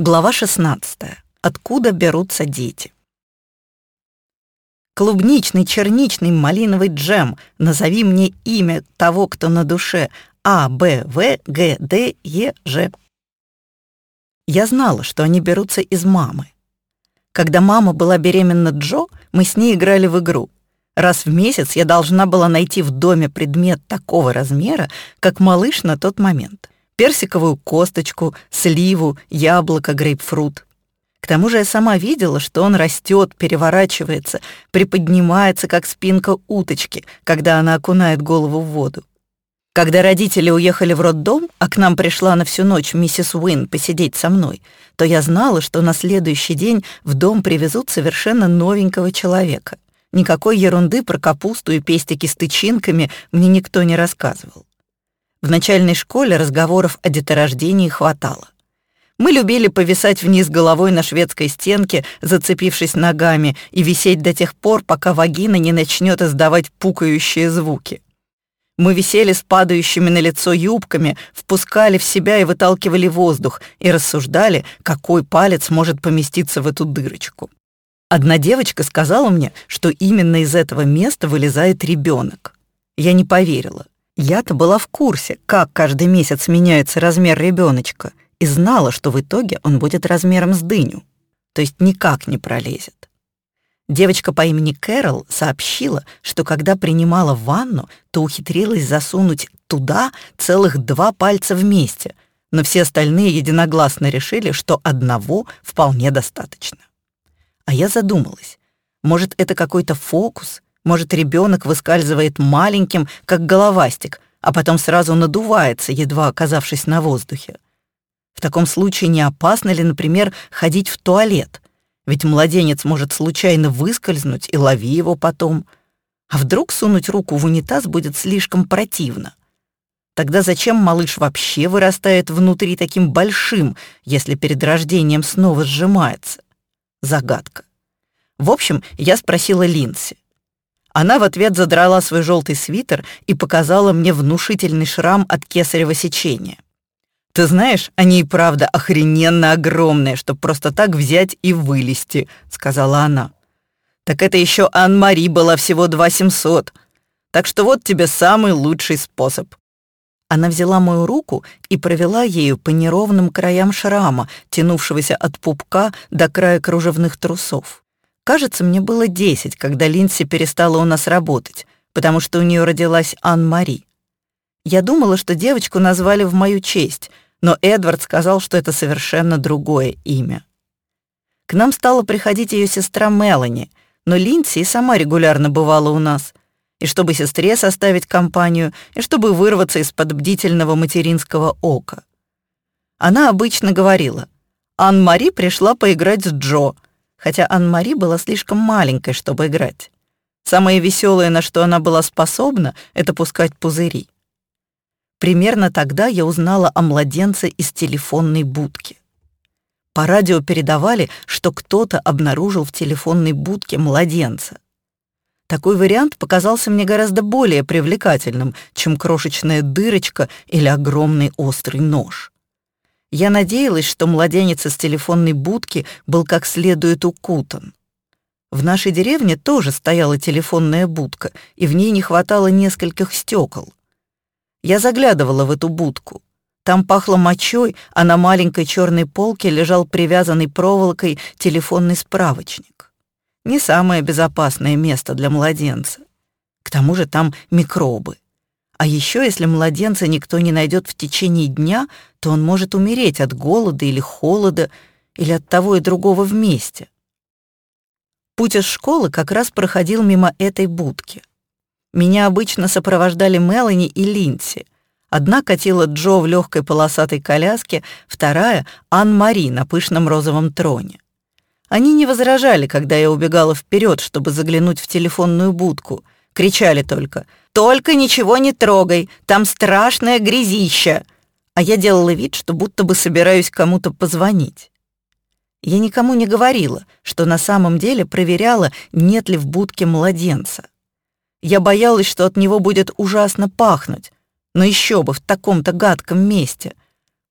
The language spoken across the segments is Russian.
Глава 16. Откуда берутся дети? Клубничный, черничный, малиновый джем. Назови мне имя того, кто на душе. А, Б, В, Г, Д, Е, Ж. Я знала, что они берутся из мамы. Когда мама была беременна Джо, мы с ней играли в игру. Раз в месяц я должна была найти в доме предмет такого размера, как малыш на тот момент — персиковую косточку, сливу, яблоко, грейпфрут. К тому же я сама видела, что он растет, переворачивается, приподнимается, как спинка уточки, когда она окунает голову в воду. Когда родители уехали в роддом, а к нам пришла на всю ночь миссис Уин посидеть со мной, то я знала, что на следующий день в дом привезут совершенно новенького человека. Никакой ерунды про капусту и пестики с тычинками мне никто не рассказывал. В начальной школе разговоров о деторождении хватало. Мы любили повисать вниз головой на шведской стенке, зацепившись ногами, и висеть до тех пор, пока вагина не начнет издавать пукающие звуки. Мы висели с падающими на лицо юбками, впускали в себя и выталкивали воздух, и рассуждали, какой палец может поместиться в эту дырочку. Одна девочка сказала мне, что именно из этого места вылезает ребенок. Я не поверила. Я-то была в курсе, как каждый месяц меняется размер ребеночка, и знала, что в итоге он будет размером с дыню, то есть никак не пролезет. Девочка по имени Кэрол сообщила, что когда принимала ванну, то ухитрилась засунуть туда целых два пальца вместе, но все остальные единогласно решили, что одного вполне достаточно. А я задумалась, может, это какой-то фокус — может, ребенок выскальзывает маленьким, как головастик, а потом сразу надувается, едва оказавшись на воздухе. В таком случае не опасно ли, например, ходить в туалет? Ведь младенец может случайно выскользнуть и лови его потом. А вдруг сунуть руку в унитаз будет слишком противно? Тогда зачем малыш вообще вырастает внутри таким большим, если перед рождением снова сжимается? Загадка. В общем, я спросила Линси. Она в ответ задрала свой желтый свитер и показала мне внушительный шрам от кесарево сечения. «Ты знаешь, они и правда охрененно огромные, чтобы просто так взять и вылезти», — сказала она. «Так это еще Ан-Мари была всего 2700. Так что вот тебе самый лучший способ». Она взяла мою руку и провела ею по неровным краям шрама, тянувшегося от пупка до края кружевных трусов. Кажется, мне было 10, когда Линси перестала у нас работать, потому что у нее родилась Ан-Мари. Я думала, что девочку назвали в мою честь, но Эдвард сказал, что это совершенно другое имя. К нам стала приходить ее сестра Мелани, но Линси и сама регулярно бывала у нас. И чтобы сестре составить компанию, и чтобы вырваться из-под бдительного материнского ока. Она обычно говорила, «Ан-Мари пришла поиграть с Джо», хотя Ан-Мари была слишком маленькой, чтобы играть. Самое веселое, на что она была способна, это пускать пузыри. Примерно тогда я узнала о младенце из телефонной будки. По радио передавали, что кто-то обнаружил в телефонной будке младенца. Такой вариант показался мне гораздо более привлекательным, чем крошечная дырочка или огромный острый нож. Я надеялась, что младенец из телефонной будки был как следует укутан. В нашей деревне тоже стояла телефонная будка, и в ней не хватало нескольких стекол. Я заглядывала в эту будку. Там пахло мочой, а на маленькой черной полке лежал привязанный проволокой телефонный справочник. Не самое безопасное место для младенца. К тому же там микробы. А еще, если младенца никто не найдет в течение дня, то он может умереть от голода или холода, или от того и другого вместе. Путь из школы как раз проходил мимо этой будки. Меня обычно сопровождали Мелани и Линси. Одна катила Джо в легкой полосатой коляске, вторая — Ан-Мари на пышном розовом троне. Они не возражали, когда я убегала вперед, чтобы заглянуть в телефонную будку. Кричали только — только ничего не трогай, там страшное грязище. А я делала вид, что будто бы собираюсь кому-то позвонить. Я никому не говорила, что на самом деле проверяла, нет ли в будке младенца. Я боялась, что от него будет ужасно пахнуть, но еще бы в таком-то гадком месте.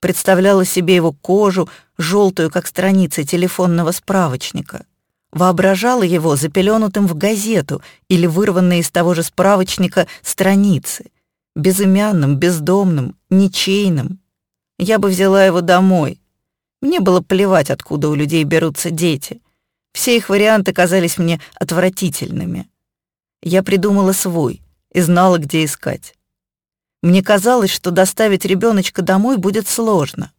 представляла себе его кожу, желтую, как страница телефонного справочника. Воображала его запеленутым в газету или вырванные из того же справочника страницы, безымянным, бездомным, ничейным. Я бы взяла его домой. Мне было плевать, откуда у людей берутся дети. Все их варианты казались мне отвратительными. Я придумала свой и знала, где искать. Мне казалось, что доставить ребеночка домой будет сложно.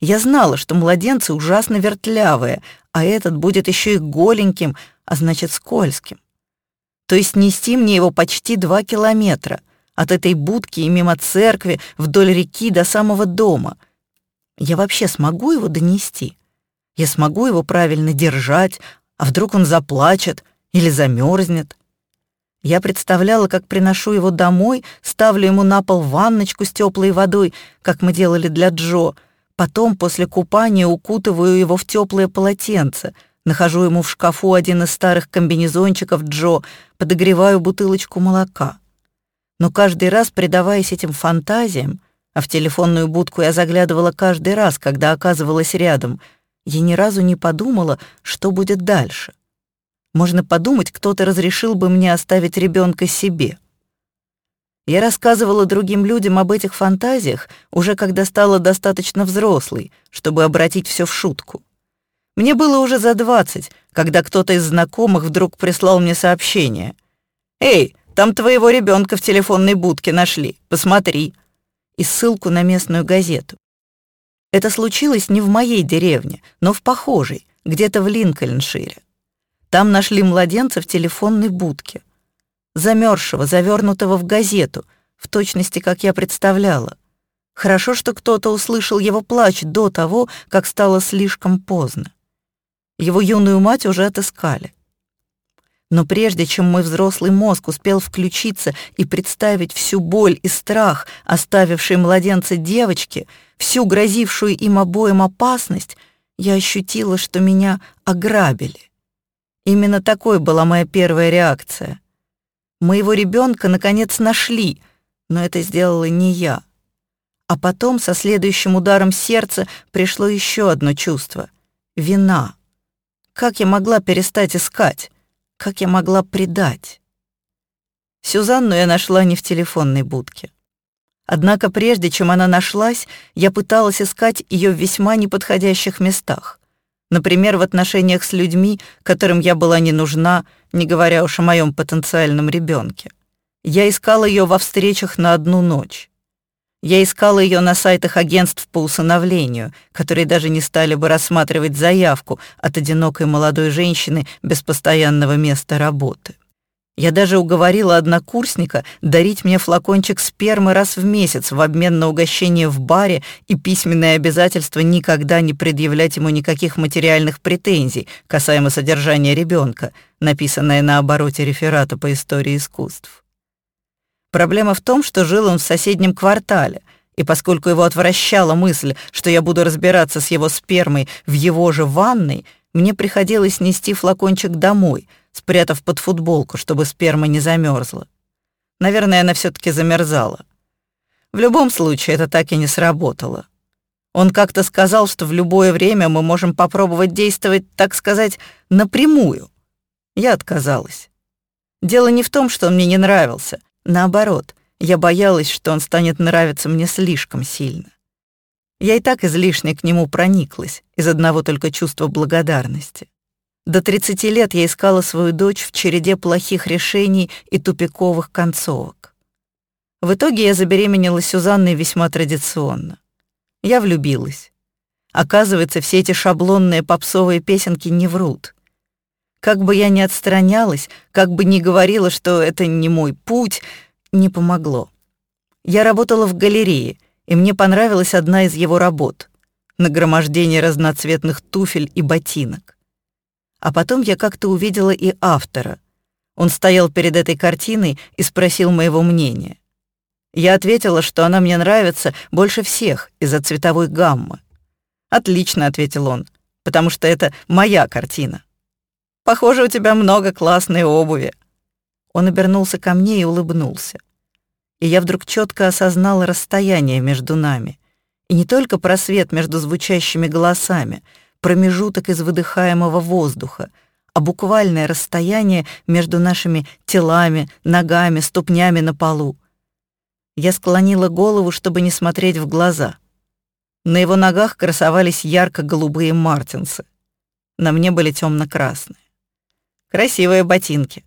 Я знала, что младенцы ужасно вертлявые, а этот будет еще и голеньким, а значит скользким. То есть нести мне его почти два километра от этой будки и мимо церкви вдоль реки до самого дома. Я вообще смогу его донести? Я смогу его правильно держать, а вдруг он заплачет или замерзнет? Я представляла, как приношу его домой, ставлю ему на пол ванночку с теплой водой, как мы делали для Джо. Потом, после купания, укутываю его в теплое полотенце, нахожу ему в шкафу один из старых комбинезончиков Джо, подогреваю бутылочку молока. Но каждый раз, предаваясь этим фантазиям, а в телефонную будку я заглядывала каждый раз, когда оказывалась рядом, я ни разу не подумала, что будет дальше. Можно подумать, кто-то разрешил бы мне оставить ребенка себе. Я рассказывала другим людям об этих фантазиях уже когда стала достаточно взрослой, чтобы обратить все в шутку. Мне было уже за двадцать, когда кто-то из знакомых вдруг прислал мне сообщение. «Эй, там твоего ребенка в телефонной будке нашли, посмотри», и ссылку на местную газету. Это случилось не в моей деревне, но в похожей, где-то в Линкольншире. Там нашли младенца в телефонной будке. Замерзшего, завернутого в газету, в точности, как я представляла. Хорошо, что кто-то услышал его плач до того, как стало слишком поздно. Его юную мать уже отыскали. Но прежде чем мой взрослый мозг успел включиться и представить всю боль и страх, оставивший младенца девочки, всю грозившую им обоим опасность, я ощутила, что меня ограбили. Именно такой была моя первая реакция. Моего ребенка наконец нашли, но это сделала не я. А потом со следующим ударом сердца пришло еще одно чувство — вина. Как я могла перестать искать? Как я могла предать? Сюзанну я нашла не в телефонной будке. Однако прежде чем она нашлась, я пыталась искать ее в весьма неподходящих местах. Например, в отношениях с людьми, которым я была не нужна, не говоря уж о моем потенциальном ребенке. Я искала ее во встречах на одну ночь. Я искала ее на сайтах агентств по усыновлению, которые даже не стали бы рассматривать заявку от одинокой молодой женщины без постоянного места работы. Я даже уговорила однокурсника дарить мне флакончик спермы раз в месяц в обмен на угощение в баре и письменное обязательство никогда не предъявлять ему никаких материальных претензий касаемо содержания ребенка, написанное на обороте реферата по истории искусств. Проблема в том, что жил он в соседнем квартале, и поскольку его отвращала мысль, что я буду разбираться с его спермой в его же ванной, мне приходилось нести флакончик домой — спрятав под футболку, чтобы сперма не замерзла. Наверное, она все таки замерзала. В любом случае, это так и не сработало. Он как-то сказал, что в любое время мы можем попробовать действовать, так сказать, напрямую. Я отказалась. Дело не в том, что он мне не нравился. Наоборот, я боялась, что он станет нравиться мне слишком сильно. Я и так излишне к нему прониклась из одного только чувства благодарности. До 30 лет я искала свою дочь в череде плохих решений и тупиковых концовок. В итоге я забеременела Сюзанной весьма традиционно. Я влюбилась. Оказывается, все эти шаблонные попсовые песенки не врут. Как бы я ни отстранялась, как бы ни говорила, что это не мой путь, не помогло. Я работала в галерее, и мне понравилась одна из его работ — нагромождение разноцветных туфель и ботинок. А потом я как-то увидела и автора. Он стоял перед этой картиной и спросил моего мнения. Я ответила, что она мне нравится больше всех из-за цветовой гаммы. «Отлично», — ответил он, — «потому что это моя картина». «Похоже, у тебя много классной обуви». Он обернулся ко мне и улыбнулся. И я вдруг четко осознала расстояние между нами И не только просвет между звучащими голосами, промежуток из выдыхаемого воздуха, а буквальное расстояние между нашими телами, ногами, ступнями на полу. Я склонила голову, чтобы не смотреть в глаза. На его ногах красовались ярко-голубые мартинсы. На мне были темно-красные. Красивые ботинки.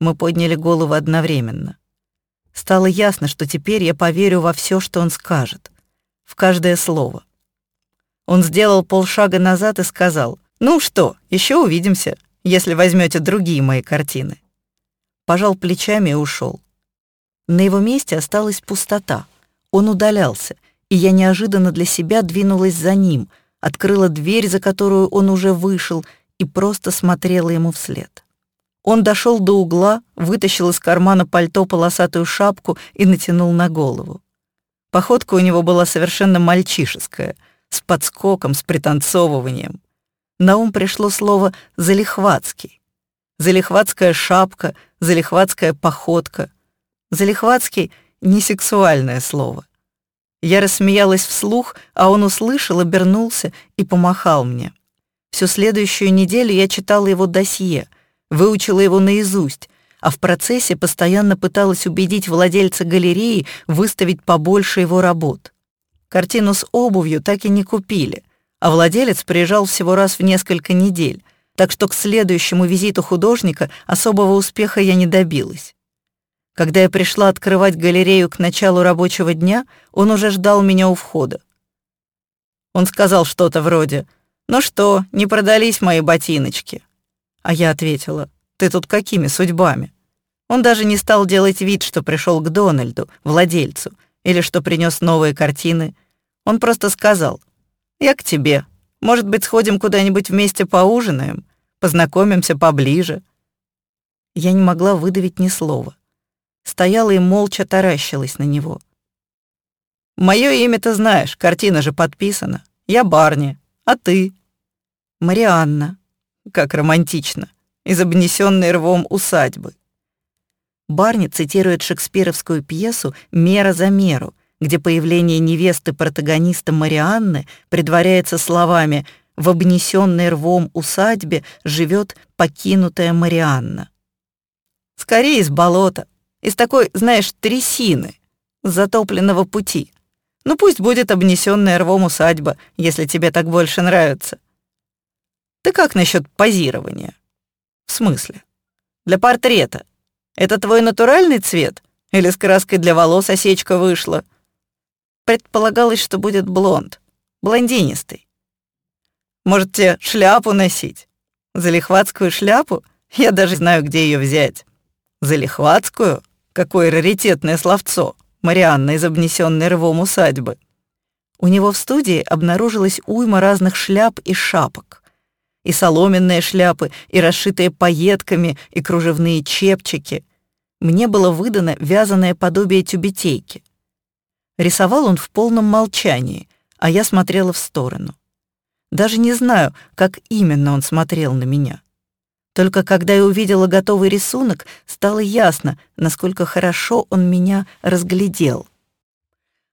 Мы подняли голову одновременно. Стало ясно, что теперь я поверю во все, что он скажет, в каждое слово. Он сделал полшага назад и сказал, «Ну что, еще увидимся, если возьмете другие мои картины». Пожал плечами и ушел. На его месте осталась пустота. Он удалялся, и я неожиданно для себя двинулась за ним, открыла дверь, за которую он уже вышел, и просто смотрела ему вслед. Он дошел до угла, вытащил из кармана пальто полосатую шапку и натянул на голову. Походка у него была совершенно мальчишеская, с подскоком, с пританцовыванием. На ум пришло слово «залихватский». Залихватская шапка, залихватская походка. Залихватский — не сексуальное слово. Я рассмеялась вслух, а он услышал, обернулся и помахал мне. Всю следующую неделю я читала его досье — выучила его наизусть, а в процессе постоянно пыталась убедить владельца галереи выставить побольше его работ. Картину с обувью так и не купили, а владелец приезжал всего раз в несколько недель, так что к следующему визиту художника особого успеха я не добилась. Когда я пришла открывать галерею к началу рабочего дня, он уже ждал меня у входа. Он сказал что-то вроде «Ну что, не продались мои ботиночки?» А я ответила, «Ты тут какими судьбами?» Он даже не стал делать вид, что пришел к Дональду, владельцу, или что принес новые картины. Он просто сказал, «Я к тебе. Может быть, сходим куда-нибудь вместе поужинаем, познакомимся поближе». Я не могла выдавить ни слова. Стояла и молча таращилась на него. «Моё имя ты знаешь, картина же подписана. Я Барни, а ты?» «Марианна», как романтично, из обнесенной рвом усадьбы. Барни цитирует шекспировскую пьесу «Мера за меру», где появление невесты протагониста Марианны предваряется словами «В обнесенной рвом усадьбе живет покинутая Марианна». Скорее из болота, из такой, знаешь, трясины, затопленного пути. Ну пусть будет обнесенная рвом усадьба, если тебе так больше нравится. Ты как насчет позирования? В смысле? Для портрета. Это твой натуральный цвет? Или с краской для волос осечка вышла? Предполагалось, что будет блонд. Блондинистый. Может, тебе шляпу носить? Залихватскую шляпу? Я даже знаю, где ее взять. Залихватскую? Какое раритетное словцо. Марианна из обнесенной рвом усадьбы. У него в студии обнаружилась уйма разных шляп и шапок и соломенные шляпы, и расшитые пайетками, и кружевные чепчики. Мне было выдано вязаное подобие тюбетейки. Рисовал он в полном молчании, а я смотрела в сторону. Даже не знаю, как именно он смотрел на меня. Только когда я увидела готовый рисунок, стало ясно, насколько хорошо он меня разглядел.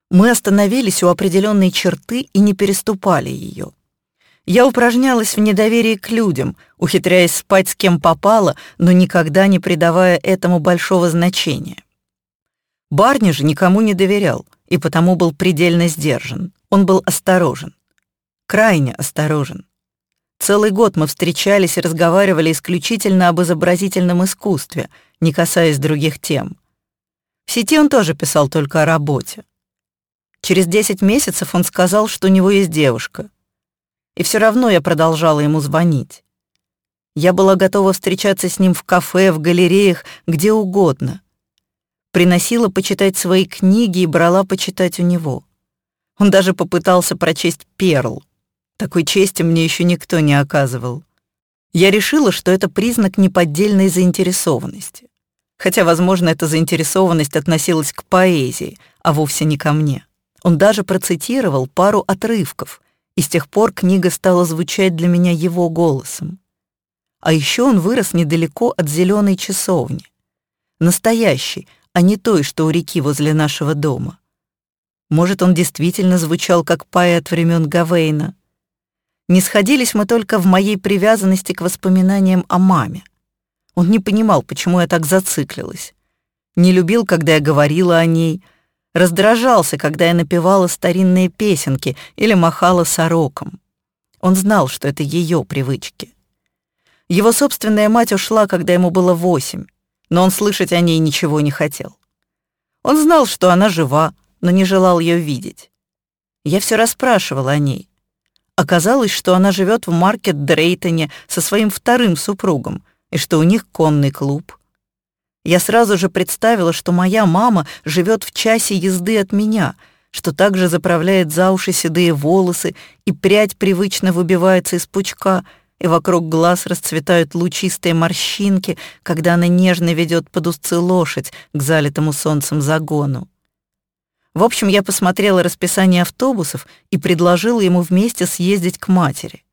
Мы остановились у определенной черты и не переступали ее. Я упражнялась в недоверии к людям, ухитряясь спать с кем попало, но никогда не придавая этому большого значения. Барни же никому не доверял и потому был предельно сдержан. Он был осторожен. Крайне осторожен. Целый год мы встречались и разговаривали исключительно об изобразительном искусстве, не касаясь других тем. В сети он тоже писал только о работе. Через 10 месяцев он сказал, что у него есть девушка — и все равно я продолжала ему звонить. Я была готова встречаться с ним в кафе, в галереях, где угодно. Приносила почитать свои книги и брала почитать у него. Он даже попытался прочесть «Перл». Такой чести мне еще никто не оказывал. Я решила, что это признак неподдельной заинтересованности. Хотя, возможно, эта заинтересованность относилась к поэзии, а вовсе не ко мне. Он даже процитировал пару отрывков, и с тех пор книга стала звучать для меня его голосом. А еще он вырос недалеко от зеленой часовни. Настоящий, а не той, что у реки возле нашего дома. Может, он действительно звучал как поэт времен Гавейна. Не сходились мы только в моей привязанности к воспоминаниям о маме. Он не понимал, почему я так зациклилась. Не любил, когда я говорила о ней, раздражался, когда я напевала старинные песенки или махала сороком. Он знал, что это ее привычки. Его собственная мать ушла, когда ему было восемь, но он слышать о ней ничего не хотел. Он знал, что она жива, но не желал ее видеть. Я все расспрашивала о ней. Оказалось, что она живет в Маркет Дрейтоне со своим вторым супругом, и что у них конный клуб. Я сразу же представила, что моя мама живет в часе езды от меня, что также заправляет за уши седые волосы, и прядь привычно выбивается из пучка — и вокруг глаз расцветают лучистые морщинки, когда она нежно ведет под узцы лошадь к залитому солнцем загону. В общем, я посмотрела расписание автобусов и предложила ему вместе съездить к матери.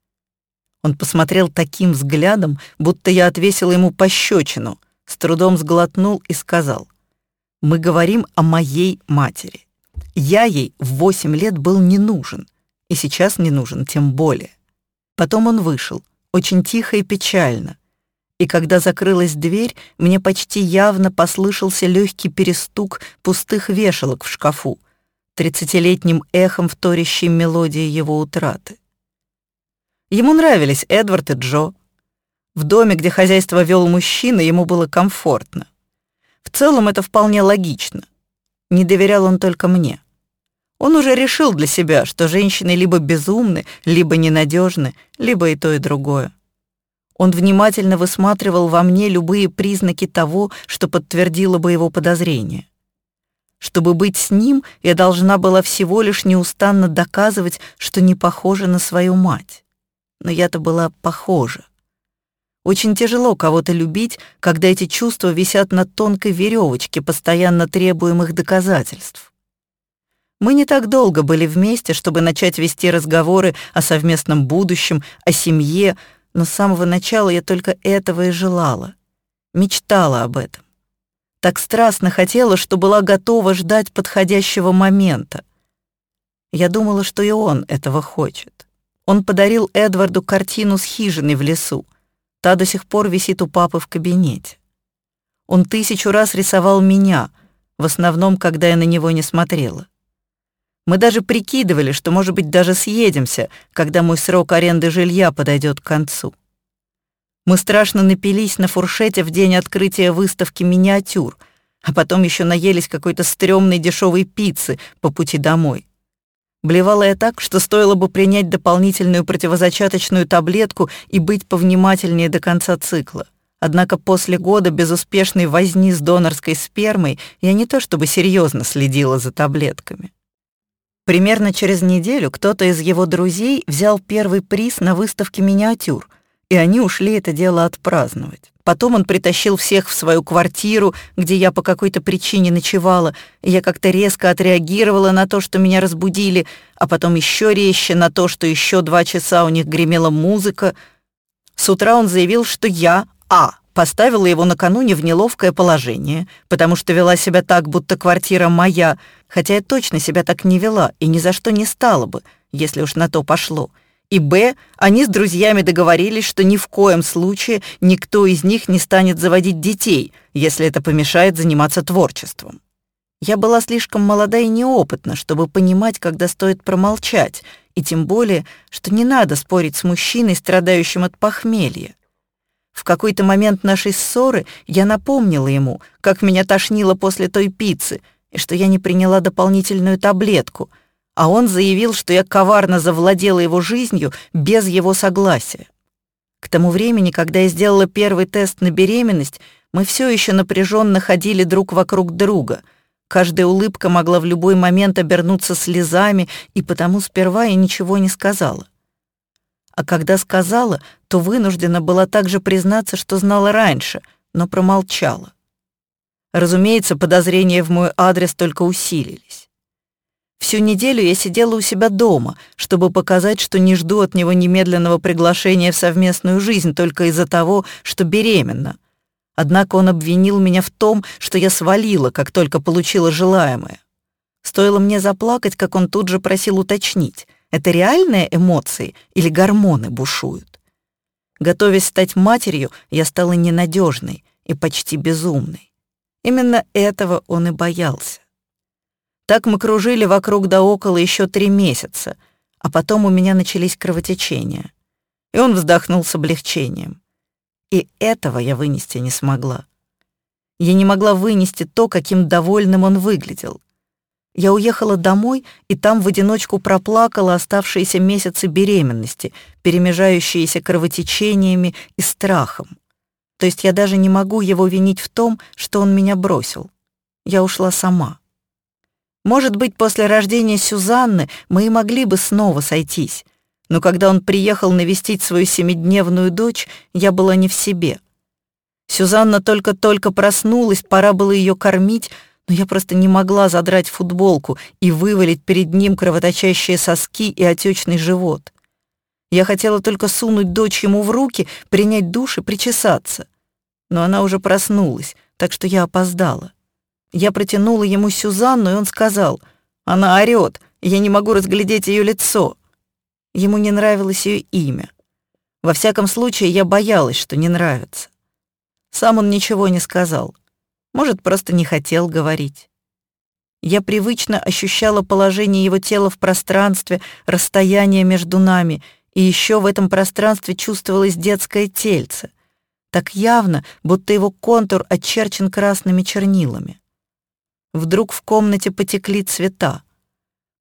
Он посмотрел таким взглядом, будто я отвесила ему пощечину, с трудом сглотнул и сказал, «Мы говорим о моей матери. Я ей в восемь лет был не нужен, и сейчас не нужен тем более». Потом он вышел, очень тихо и печально. И когда закрылась дверь, мне почти явно послышался легкий перестук пустых вешалок в шкафу, тридцатилетним эхом вторящей мелодии его утраты. Ему нравились Эдвард и Джо. В доме, где хозяйство вел мужчина, ему было комфортно. В целом это вполне логично. Не доверял он только мне. Он уже решил для себя, что женщины либо безумны, либо ненадежны, либо и то, и другое. Он внимательно высматривал во мне любые признаки того, что подтвердило бы его подозрение. Чтобы быть с ним, я должна была всего лишь неустанно доказывать, что не похожа на свою мать. Но я-то была похожа. Очень тяжело кого-то любить, когда эти чувства висят на тонкой веревочке постоянно требуемых доказательств. Мы не так долго были вместе, чтобы начать вести разговоры о совместном будущем, о семье, но с самого начала я только этого и желала. Мечтала об этом. Так страстно хотела, что была готова ждать подходящего момента. Я думала, что и он этого хочет. Он подарил Эдварду картину с хижиной в лесу. Та до сих пор висит у папы в кабинете. Он тысячу раз рисовал меня, в основном, когда я на него не смотрела. Мы даже прикидывали, что, может быть, даже съедемся, когда мой срок аренды жилья подойдет к концу. Мы страшно напились на фуршете в день открытия выставки миниатюр, а потом еще наелись какой-то стрёмной дешевой пиццы по пути домой. Блевала я так, что стоило бы принять дополнительную противозачаточную таблетку и быть повнимательнее до конца цикла. Однако после года безуспешной возни с донорской спермой я не то чтобы серьезно следила за таблетками. Примерно через неделю кто-то из его друзей взял первый приз на выставке миниатюр, и они ушли это дело отпраздновать. Потом он притащил всех в свою квартиру, где я по какой-то причине ночевала, и я как-то резко отреагировала на то, что меня разбудили, а потом еще резче на то, что еще два часа у них гремела музыка. С утра он заявил, что я, а, поставила его накануне в неловкое положение, потому что вела себя так, будто квартира моя, хотя я точно себя так не вела и ни за что не стала бы, если уж на то пошло. И б, они с друзьями договорились, что ни в коем случае никто из них не станет заводить детей, если это помешает заниматься творчеством. Я была слишком молода и неопытна, чтобы понимать, когда стоит промолчать, и тем более, что не надо спорить с мужчиной, страдающим от похмелья. В какой-то момент нашей ссоры я напомнила ему, как меня тошнило после той пиццы, и что я не приняла дополнительную таблетку, а он заявил, что я коварно завладела его жизнью без его согласия. К тому времени, когда я сделала первый тест на беременность, мы все еще напряженно ходили друг вокруг друга. Каждая улыбка могла в любой момент обернуться слезами, и потому сперва я ничего не сказала а когда сказала, то вынуждена была также признаться, что знала раньше, но промолчала. Разумеется, подозрения в мой адрес только усилились. Всю неделю я сидела у себя дома, чтобы показать, что не жду от него немедленного приглашения в совместную жизнь только из-за того, что беременна. Однако он обвинил меня в том, что я свалила, как только получила желаемое. Стоило мне заплакать, как он тут же просил уточнить, это реальные эмоции или гормоны бушуют. Готовясь стать матерью, я стала ненадежной и почти безумной. Именно этого он и боялся. Так мы кружили вокруг да около еще три месяца, а потом у меня начались кровотечения. И он вздохнул с облегчением. И этого я вынести не смогла. Я не могла вынести то, каким довольным он выглядел. Я уехала домой и там в одиночку проплакала оставшиеся месяцы беременности, перемежающиеся кровотечениями и страхом. То есть я даже не могу его винить в том, что он меня бросил. Я ушла сама. Может быть, после рождения Сюзанны мы и могли бы снова сойтись, но когда он приехал навестить свою семидневную дочь, я была не в себе. Сюзанна только-только проснулась, пора было ее кормить, но я просто не могла задрать футболку и вывалить перед ним кровоточащие соски и отечный живот. Я хотела только сунуть дочь ему в руки, принять душ и причесаться. Но она уже проснулась, так что я опоздала. Я протянула ему Сюзанну, и он сказал, «Она орёт, я не могу разглядеть ее лицо». Ему не нравилось ее имя. Во всяком случае, я боялась, что не нравится. Сам он ничего не сказал. Может, просто не хотел говорить. Я привычно ощущала положение его тела в пространстве, расстояние между нами, и еще в этом пространстве чувствовалось детское тельце. Так явно, будто его контур очерчен красными чернилами. Вдруг в комнате потекли цвета.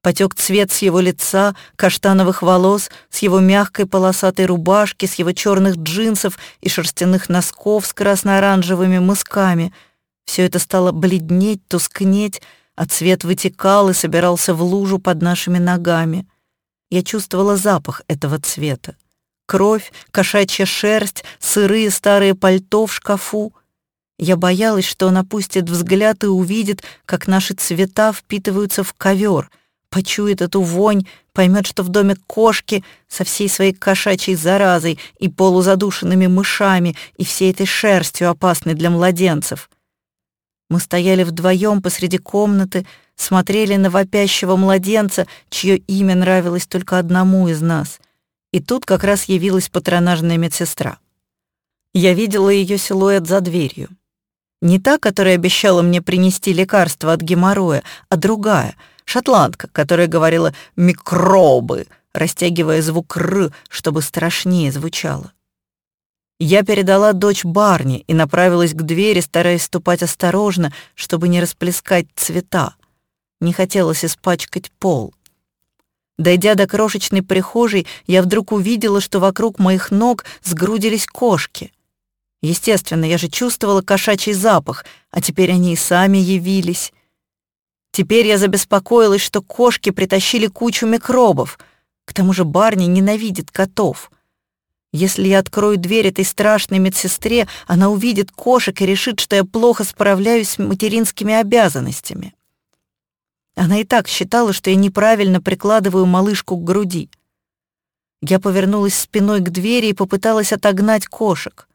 Потек цвет с его лица, каштановых волос, с его мягкой полосатой рубашки, с его черных джинсов и шерстяных носков с красно-оранжевыми мысками. Все это стало бледнеть, тускнеть, а цвет вытекал и собирался в лужу под нашими ногами. Я чувствовала запах этого цвета. Кровь, кошачья шерсть, сырые старые пальто в шкафу. Я боялась, что он опустит взгляд и увидит, как наши цвета впитываются в ковер — почует эту вонь, поймет, что в доме кошки со всей своей кошачьей заразой и полузадушенными мышами и всей этой шерстью опасной для младенцев. Мы стояли вдвоем посреди комнаты, смотрели на вопящего младенца, чье имя нравилось только одному из нас. И тут как раз явилась патронажная медсестра. Я видела ее силуэт за дверью. Не та, которая обещала мне принести лекарство от геморроя, а другая — шотландка, которая говорила «микробы», растягивая звук «р», чтобы страшнее звучало. Я передала дочь Барни и направилась к двери, стараясь ступать осторожно, чтобы не расплескать цвета. Не хотелось испачкать пол. Дойдя до крошечной прихожей, я вдруг увидела, что вокруг моих ног сгрудились кошки. Естественно, я же чувствовала кошачий запах, а теперь они и сами явились. Теперь я забеспокоилась, что кошки притащили кучу микробов. К тому же Барни ненавидит котов. Если я открою дверь этой страшной медсестре, она увидит кошек и решит, что я плохо справляюсь с материнскими обязанностями. Она и так считала, что я неправильно прикладываю малышку к груди. Я повернулась спиной к двери и попыталась отогнать кошек.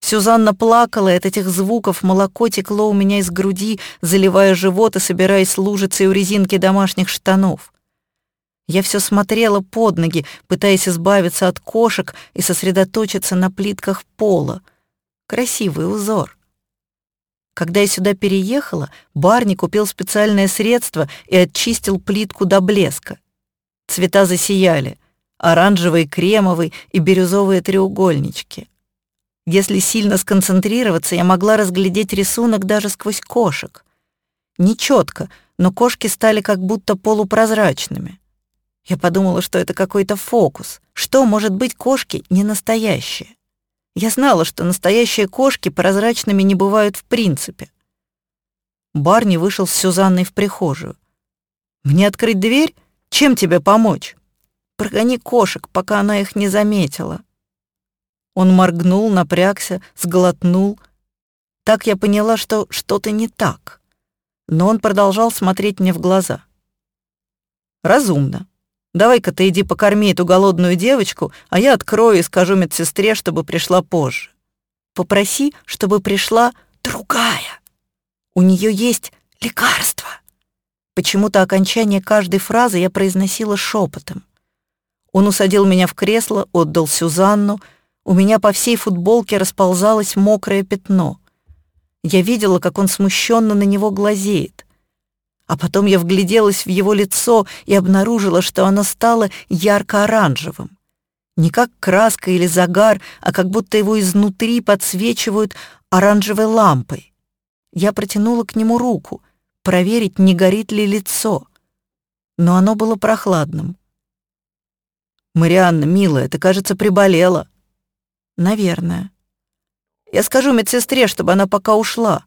Сюзанна плакала, и от этих звуков молоко текло у меня из груди, заливая живот и собираясь лужицей у резинки домашних штанов. Я все смотрела под ноги, пытаясь избавиться от кошек и сосредоточиться на плитках пола. Красивый узор. Когда я сюда переехала, Барни купил специальное средство и очистил плитку до блеска. Цвета засияли — оранжевый, кремовый и бирюзовые треугольнички. Если сильно сконцентрироваться, я могла разглядеть рисунок даже сквозь кошек. Нечетко, но кошки стали как будто полупрозрачными. Я подумала, что это какой-то фокус. Что может быть кошки не настоящие? Я знала, что настоящие кошки прозрачными не бывают в принципе. Барни вышел с Сюзанной в прихожую. «Мне открыть дверь? Чем тебе помочь?» «Прогони кошек, пока она их не заметила», он моргнул, напрягся, сглотнул. Так я поняла, что что-то не так. Но он продолжал смотреть мне в глаза. «Разумно. Давай-ка ты иди покорми эту голодную девочку, а я открою и скажу медсестре, чтобы пришла позже. Попроси, чтобы пришла другая. У нее есть лекарство». Почему-то окончание каждой фразы я произносила шепотом. Он усадил меня в кресло, отдал Сюзанну. У меня по всей футболке расползалось мокрое пятно. Я видела, как он смущенно на него глазеет. А потом я вгляделась в его лицо и обнаружила, что оно стало ярко-оранжевым. Не как краска или загар, а как будто его изнутри подсвечивают оранжевой лампой. Я протянула к нему руку, проверить, не горит ли лицо. Но оно было прохладным. «Марианна, милая, ты, кажется, приболела». «Наверное». «Я скажу медсестре, чтобы она пока ушла,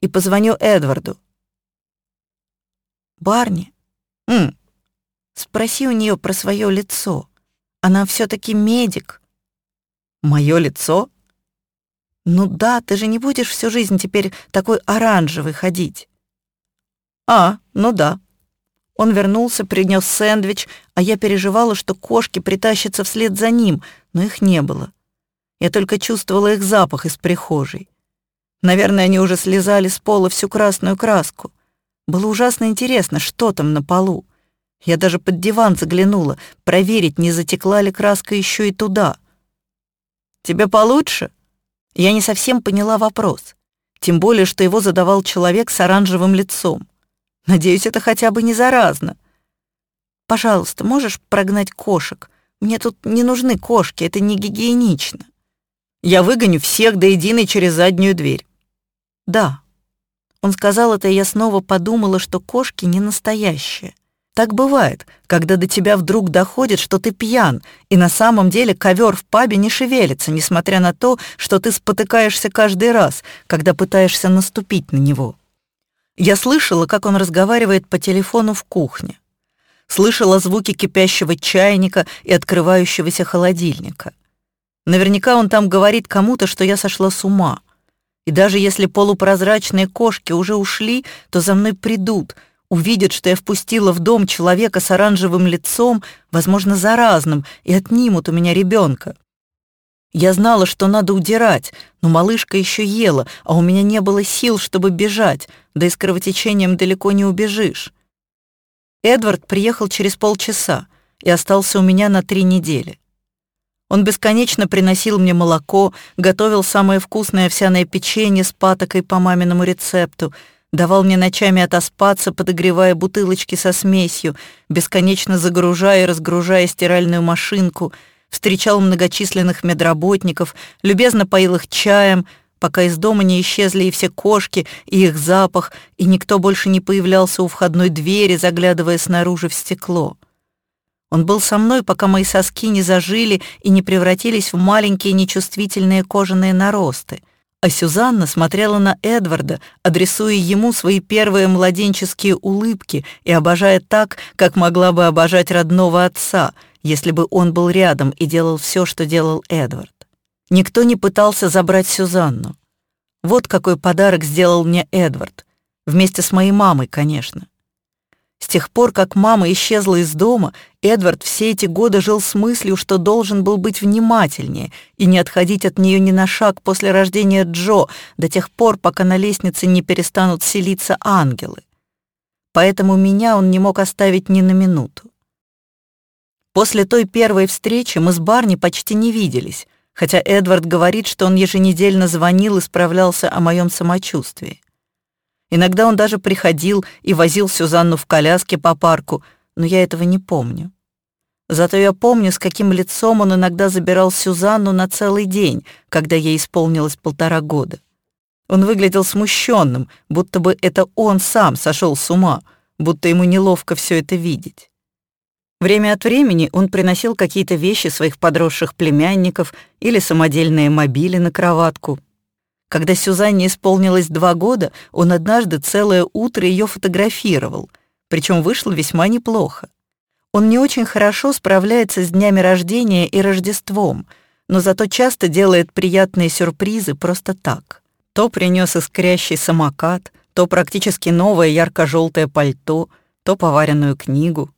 и позвоню Эдварду». «Барни?» «М?» «Спроси у нее про свое лицо». Она все-таки медик. Мое лицо? Ну да, ты же не будешь всю жизнь теперь такой оранжевый ходить. А, ну да. Он вернулся, принес сэндвич, а я переживала, что кошки притащатся вслед за ним, но их не было. Я только чувствовала их запах из прихожей. Наверное, они уже слезали с пола всю красную краску. Было ужасно интересно, что там на полу. Я даже под диван заглянула, проверить, не затекла ли краска еще и туда. «Тебе получше?» Я не совсем поняла вопрос. Тем более, что его задавал человек с оранжевым лицом. Надеюсь, это хотя бы не заразно. «Пожалуйста, можешь прогнать кошек? Мне тут не нужны кошки, это не гигиенично». «Я выгоню всех до единой через заднюю дверь». «Да». Он сказал это, и я снова подумала, что кошки не настоящие. Так бывает, когда до тебя вдруг доходит, что ты пьян, и на самом деле ковер в пабе не шевелится, несмотря на то, что ты спотыкаешься каждый раз, когда пытаешься наступить на него. Я слышала, как он разговаривает по телефону в кухне. Слышала звуки кипящего чайника и открывающегося холодильника. Наверняка он там говорит кому-то, что я сошла с ума. И даже если полупрозрачные кошки уже ушли, то за мной придут — увидят, что я впустила в дом человека с оранжевым лицом, возможно, заразным, и отнимут у меня ребенка. Я знала, что надо удирать, но малышка еще ела, а у меня не было сил, чтобы бежать, да и с кровотечением далеко не убежишь. Эдвард приехал через полчаса и остался у меня на три недели. Он бесконечно приносил мне молоко, готовил самое вкусное овсяное печенье с патокой по маминому рецепту — давал мне ночами отоспаться, подогревая бутылочки со смесью, бесконечно загружая и разгружая стиральную машинку, встречал многочисленных медработников, любезно поил их чаем, пока из дома не исчезли и все кошки, и их запах, и никто больше не появлялся у входной двери, заглядывая снаружи в стекло. Он был со мной, пока мои соски не зажили и не превратились в маленькие нечувствительные кожаные наросты — а Сюзанна смотрела на Эдварда, адресуя ему свои первые младенческие улыбки и обожая так, как могла бы обожать родного отца, если бы он был рядом и делал все, что делал Эдвард. Никто не пытался забрать Сюзанну. Вот какой подарок сделал мне Эдвард. Вместе с моей мамой, конечно. С тех пор, как мама исчезла из дома, Эдвард все эти годы жил с мыслью, что должен был быть внимательнее и не отходить от нее ни на шаг после рождения Джо до тех пор, пока на лестнице не перестанут селиться ангелы. Поэтому меня он не мог оставить ни на минуту. После той первой встречи мы с Барни почти не виделись, хотя Эдвард говорит, что он еженедельно звонил и справлялся о моем самочувствии. Иногда он даже приходил и возил Сюзанну в коляске по парку, но я этого не помню. Зато я помню, с каким лицом он иногда забирал Сюзанну на целый день, когда ей исполнилось полтора года. Он выглядел смущенным, будто бы это он сам сошел с ума, будто ему неловко все это видеть. Время от времени он приносил какие-то вещи своих подросших племянников или самодельные мобили на кроватку, когда Сюзанне исполнилось два года, он однажды целое утро ее фотографировал, причем вышло весьма неплохо. Он не очень хорошо справляется с днями рождения и Рождеством, но зато часто делает приятные сюрпризы просто так. То принес искрящий самокат, то практически новое ярко-желтое пальто, то поваренную книгу.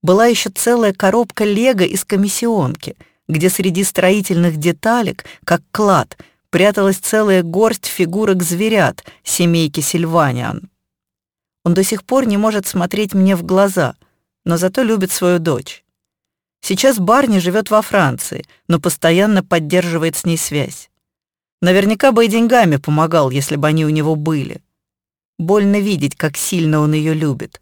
Была еще целая коробка лего из комиссионки, где среди строительных деталек, как клад, пряталась целая горсть фигурок зверят семейки Сильваниан. Он до сих пор не может смотреть мне в глаза, но зато любит свою дочь. Сейчас Барни живет во Франции, но постоянно поддерживает с ней связь. Наверняка бы и деньгами помогал, если бы они у него были. Больно видеть, как сильно он ее любит.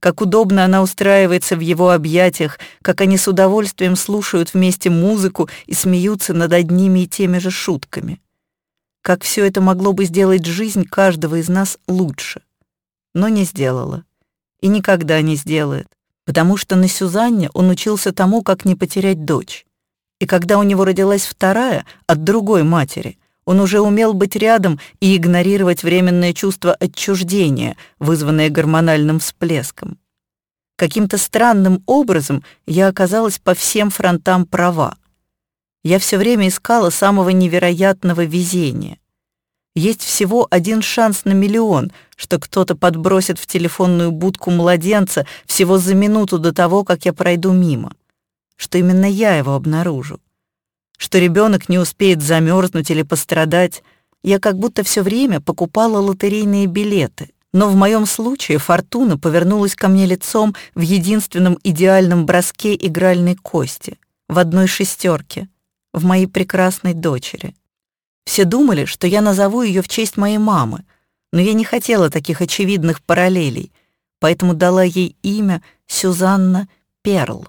Как удобно она устраивается в его объятиях, как они с удовольствием слушают вместе музыку и смеются над одними и теми же шутками. Как все это могло бы сделать жизнь каждого из нас лучше. Но не сделала. И никогда не сделает. Потому что на Сюзанне он учился тому, как не потерять дочь. И когда у него родилась вторая от другой матери, он уже умел быть рядом и игнорировать временное чувство отчуждения, вызванное гормональным всплеском. Каким-то странным образом я оказалась по всем фронтам права. Я все время искала самого невероятного везения. Есть всего один шанс на миллион, что кто-то подбросит в телефонную будку младенца всего за минуту до того, как я пройду мимо. Что именно я его обнаружу что ребенок не успеет замерзнуть или пострадать. Я как будто все время покупала лотерейные билеты. Но в моем случае фортуна повернулась ко мне лицом в единственном идеальном броске игральной кости, в одной шестерке, в моей прекрасной дочери. Все думали, что я назову ее в честь моей мамы, но я не хотела таких очевидных параллелей, поэтому дала ей имя Сюзанна Перл.